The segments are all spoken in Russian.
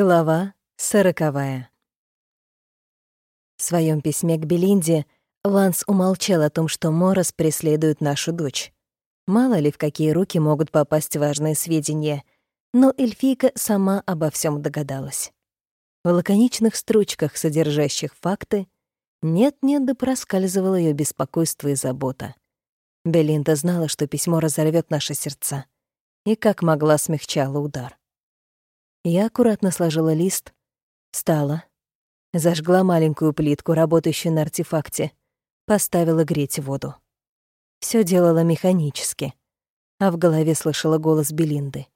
Глава сороковая. В своем письме к Белинде Ланс умолчал о том, что Морос преследует нашу дочь. Мало ли в какие руки могут попасть важные сведения, но эльфийка сама обо всем догадалась. В лаконичных строчках, содержащих факты, нет-нет да проскальзывало ее беспокойство и забота. Белинда знала, что письмо разорвет наши сердца, и как могла смягчала удар. Я аккуратно сложила лист, встала, зажгла маленькую плитку, работающую на артефакте, поставила греть воду. Все делала механически, а в голове слышала голос Белинды.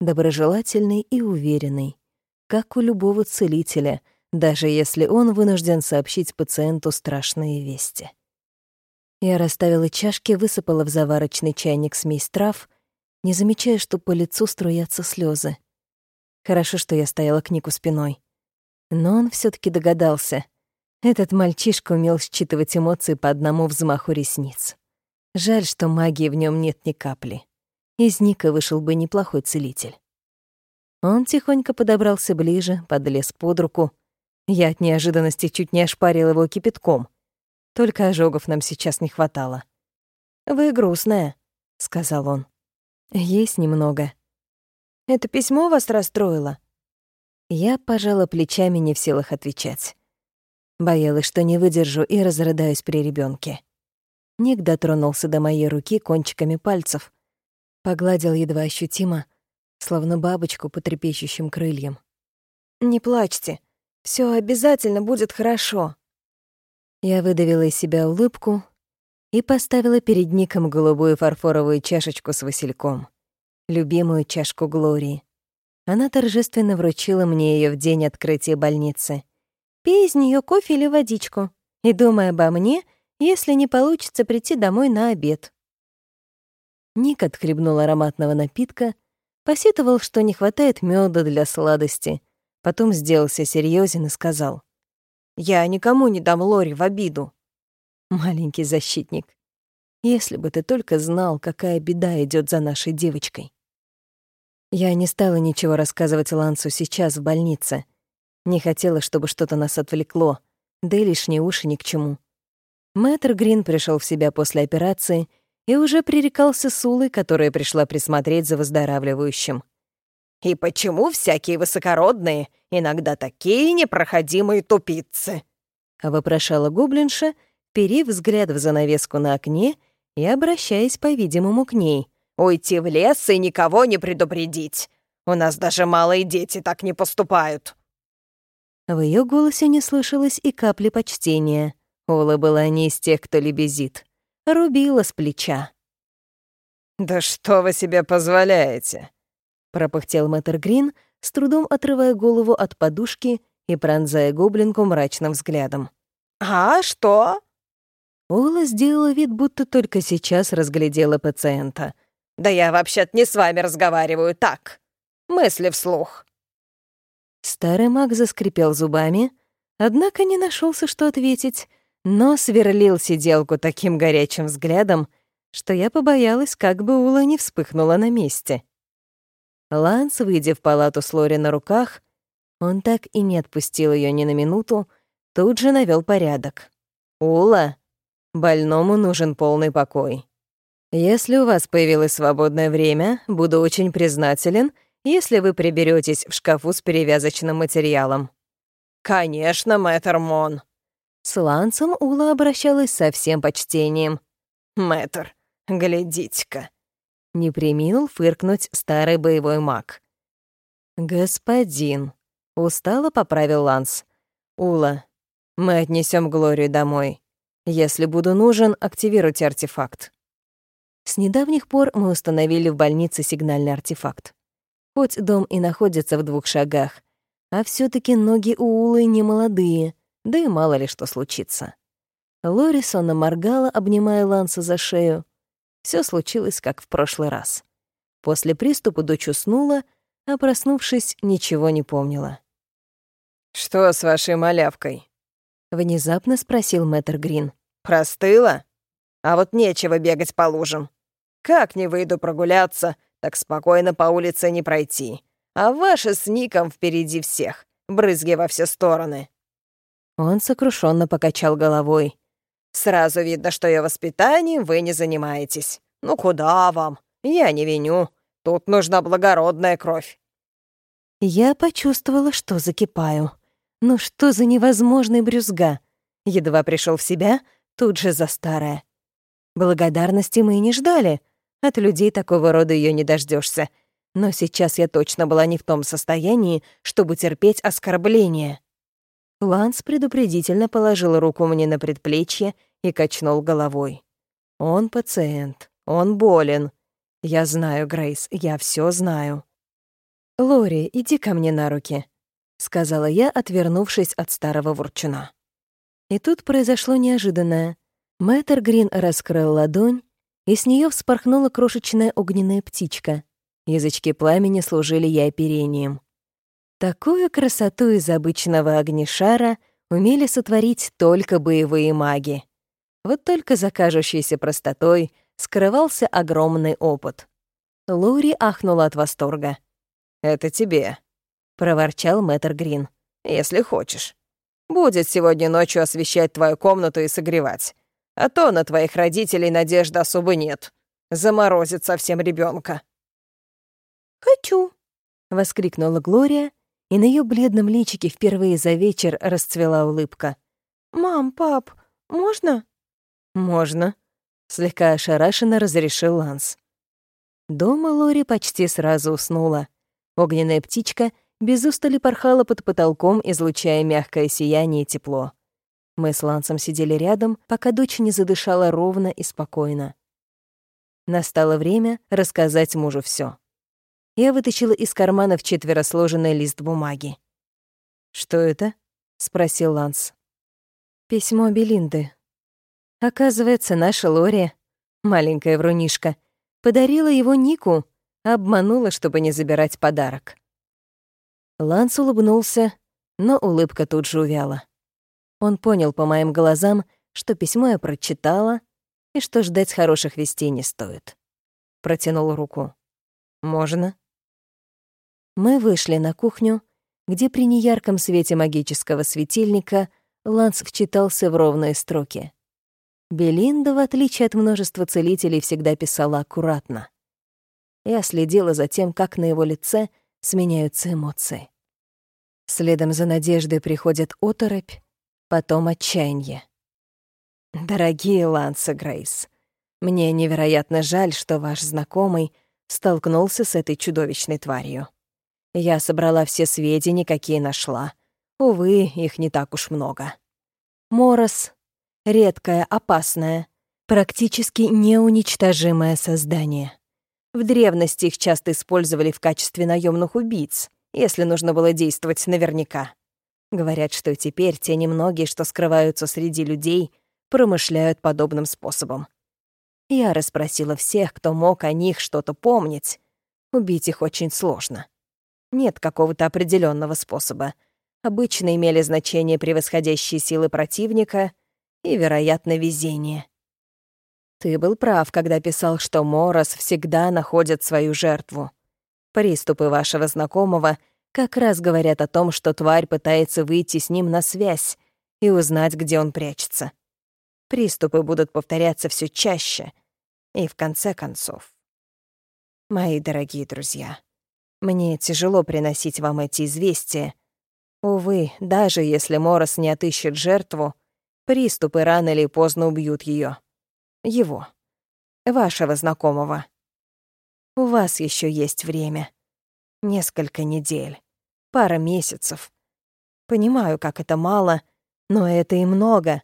Доброжелательный и уверенный, как у любого целителя, даже если он вынужден сообщить пациенту страшные вести. Я расставила чашки, высыпала в заварочный чайник смесь трав, не замечая, что по лицу струятся слезы. Хорошо, что я стояла к Нику спиной. Но он все таки догадался. Этот мальчишка умел считывать эмоции по одному взмаху ресниц. Жаль, что магии в нем нет ни капли. Из Ника вышел бы неплохой целитель. Он тихонько подобрался ближе, подлез под руку. Я от неожиданности чуть не ошпарил его кипятком. Только ожогов нам сейчас не хватало. «Вы грустная», — сказал он. «Есть немного», это письмо вас расстроило?» Я пожала плечами, не в силах отвечать. Боялась, что не выдержу и разрыдаюсь при ребенке. Ник дотронулся до моей руки кончиками пальцев, погладил едва ощутимо, словно бабочку по трепещущим крыльям. «Не плачьте, все обязательно будет хорошо». Я выдавила из себя улыбку и поставила перед Ником голубую фарфоровую чашечку с васильком любимую чашку Глории. Она торжественно вручила мне ее в день открытия больницы. «Пей из нее кофе или водичку, и думай обо мне, если не получится прийти домой на обед». Ник отхлебнул ароматного напитка, посетовал, что не хватает меда для сладости, потом сделался серьезен и сказал. «Я никому не дам Лори в обиду». Маленький защитник, если бы ты только знал, какая беда идет за нашей девочкой. Я не стала ничего рассказывать Лансу сейчас в больнице. Не хотела, чтобы что-то нас отвлекло, да и лишние уши ни к чему. Мэтр Грин пришел в себя после операции и уже пререкался с Улой, которая пришла присмотреть за выздоравливающим. «И почему всякие высокородные, иногда такие непроходимые тупицы?» — вопрошала гоблинша, перив взгляд в занавеску на окне и обращаясь, по-видимому, к ней — Уйти в лес и никого не предупредить. У нас даже малые дети так не поступают». В ее голосе не слышалось и капли почтения. Ола была не из тех, кто лебезит. Рубила с плеча. «Да что вы себе позволяете?» — пропыхтел мэтр Грин, с трудом отрывая голову от подушки и пронзая гоблинку мрачным взглядом. «А что?» Ола сделала вид, будто только сейчас разглядела пациента — да я вообще-то не с вами разговариваю, так. Мысли вслух». Старый маг заскрипел зубами, однако не нашелся, что ответить, но сверлил сиделку таким горячим взглядом, что я побоялась, как бы Ула не вспыхнула на месте. Ланс, выйдя в палату с Лори на руках, он так и не отпустил ее ни на минуту, тут же навел порядок. «Ула, больному нужен полный покой. Если у вас появилось свободное время, буду очень признателен, если вы приберетесь в шкафу с перевязочным материалом». «Конечно, мэтр Мон». С Лансом Ула обращалась со всем почтением. «Мэтр, глядите-ка». Не приминул фыркнуть старый боевой маг. «Господин», — устало поправил Ланс. «Ула, мы отнесем Глорию домой. Если буду нужен, активируйте артефакт». С недавних пор мы установили в больнице сигнальный артефакт. Хоть дом и находится в двух шагах, а все таки ноги у Улы не молодые, да и мало ли что случится. Лори сонно моргала, обнимая Ланса за шею. Все случилось, как в прошлый раз. После приступа дочь уснула, а проснувшись, ничего не помнила. «Что с вашей малявкой?» — внезапно спросил мэтр Грин. «Простыла? А вот нечего бегать по лужам. Как не выйду прогуляться, так спокойно по улице не пройти. а ваши с Ником впереди всех, брызги во все стороны». Он сокрушенно покачал головой. «Сразу видно, что и воспитанием вы не занимаетесь. Ну куда вам? Я не виню. Тут нужна благородная кровь». Я почувствовала, что закипаю. Ну что за невозможный брюзга? Едва пришел в себя, тут же за старое. Благодарности мы и не ждали. От людей такого рода ее не дождешься. Но сейчас я точно была не в том состоянии, чтобы терпеть оскорбление. Ланс предупредительно положил руку мне на предплечье и качнул головой. Он пациент, он болен. Я знаю, Грейс, я все знаю. «Лори, иди ко мне на руки», — сказала я, отвернувшись от старого ворчуна. И тут произошло неожиданное. Мэтр Грин раскрыл ладонь, и с нее вспорхнула крошечная огненная птичка. Язычки пламени служили ей оперением. Такую красоту из обычного огнешара умели сотворить только боевые маги. Вот только за кажущейся простотой скрывался огромный опыт. Лури ахнула от восторга. «Это тебе», — проворчал мэтр Грин. «Если хочешь. Будет сегодня ночью освещать твою комнату и согревать. А то на твоих родителей надежды особо нет. Заморозит совсем ребенка. «Хочу», — воскликнула Глория, и на ее бледном личике впервые за вечер расцвела улыбка. «Мам, пап, можно?» «Можно», — слегка ошарашенно разрешил Ланс. Дома Лори почти сразу уснула. Огненная птичка без устали порхала под потолком, излучая мягкое сияние и тепло. Мы с Лансом сидели рядом, пока дочь не задышала ровно и спокойно. Настало время рассказать мужу все. Я вытащила из кармана в четверо сложенный лист бумаги. «Что это?» — спросил Ланс. «Письмо Белинды. Оказывается, наша Лори, маленькая врунишка, подарила его Нику, Обманула, чтобы не забирать подарок. Ланс улыбнулся, но улыбка тут же увяла. Он понял по моим глазам, что письмо я прочитала и что ждать хороших вестей не стоит. Протянул руку. «Можно?» Мы вышли на кухню, где при неярком свете магического светильника Ланс вчитался в ровные строки. Белинда, в отличие от множества целителей, всегда писала аккуратно. Я следила за тем, как на его лице сменяются эмоции. Следом за надеждой приходит оторопь, потом отчаяние. «Дорогие Ланса Грейс, мне невероятно жаль, что ваш знакомый столкнулся с этой чудовищной тварью. Я собрала все сведения, какие нашла. Увы, их не так уж много. Морос — редкое, опасное, практически неуничтожимое создание. В древности их часто использовали в качестве наемных убийц, если нужно было действовать наверняка. Говорят, что теперь те немногие, что скрываются среди людей, промышляют подобным способом. Я расспросила всех, кто мог о них что-то помнить. Убить их очень сложно. Нет какого-то определенного способа. Обычно имели значение превосходящие силы противника и, вероятно, везение. Ты был прав, когда писал, что Морос всегда находит свою жертву. Приступы вашего знакомого как раз говорят о том, что тварь пытается выйти с ним на связь и узнать, где он прячется. Приступы будут повторяться все чаще. И в конце концов... Мои дорогие друзья, мне тяжело приносить вам эти известия. Увы, даже если Морос не отыщет жертву, приступы рано или поздно убьют ее. Его. Вашего знакомого. У вас еще есть время. Несколько недель. Пара месяцев. Понимаю, как это мало, но это и много.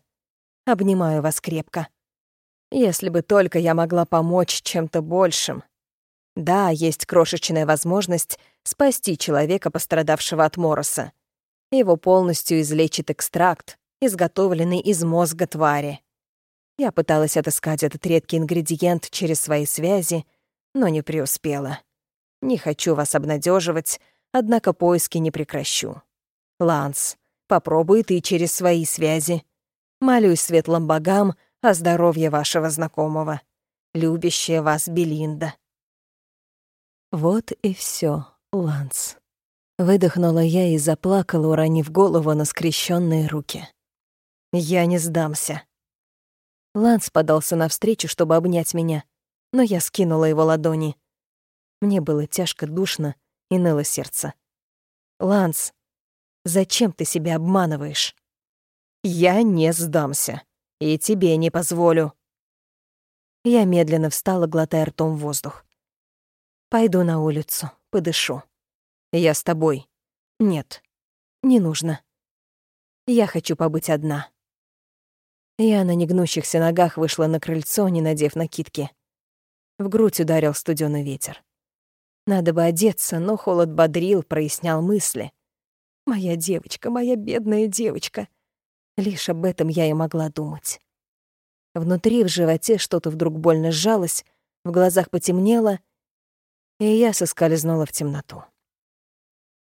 Обнимаю вас крепко. Если бы только я могла помочь чем-то большим. Да, есть крошечная возможность спасти человека, пострадавшего от Мороса. Его полностью излечит экстракт, изготовленный из мозга твари. Я пыталась отыскать этот редкий ингредиент через свои связи, но не преуспела. Не хочу вас обнадеживать, однако поиски не прекращу. Ланс, попробуй ты через свои связи. Молюсь светлым богам о здоровье вашего знакомого. Любящая вас Белинда. Вот и все, Ланс. Выдохнула я и заплакала, уронив голову на скрещенные руки. Я не сдамся. Ланс подался навстречу, чтобы обнять меня, но я скинула его ладони. Мне было тяжко, душно и ныло сердце. «Ланс, зачем ты себя обманываешь?» «Я не сдамся, и тебе не позволю». Я медленно встала, глотая ртом воздух. «Пойду на улицу, подышу». Я с тобой. Нет, не нужно. Я хочу побыть одна. Я на негнущихся ногах вышла на крыльцо, не надев накидки. В грудь ударил студёный ветер. Надо бы одеться, но холод бодрил, прояснял мысли. Моя девочка, моя бедная девочка. Лишь об этом я и могла думать. Внутри, в животе что-то вдруг больно сжалось, в глазах потемнело, и я соскользнула в темноту.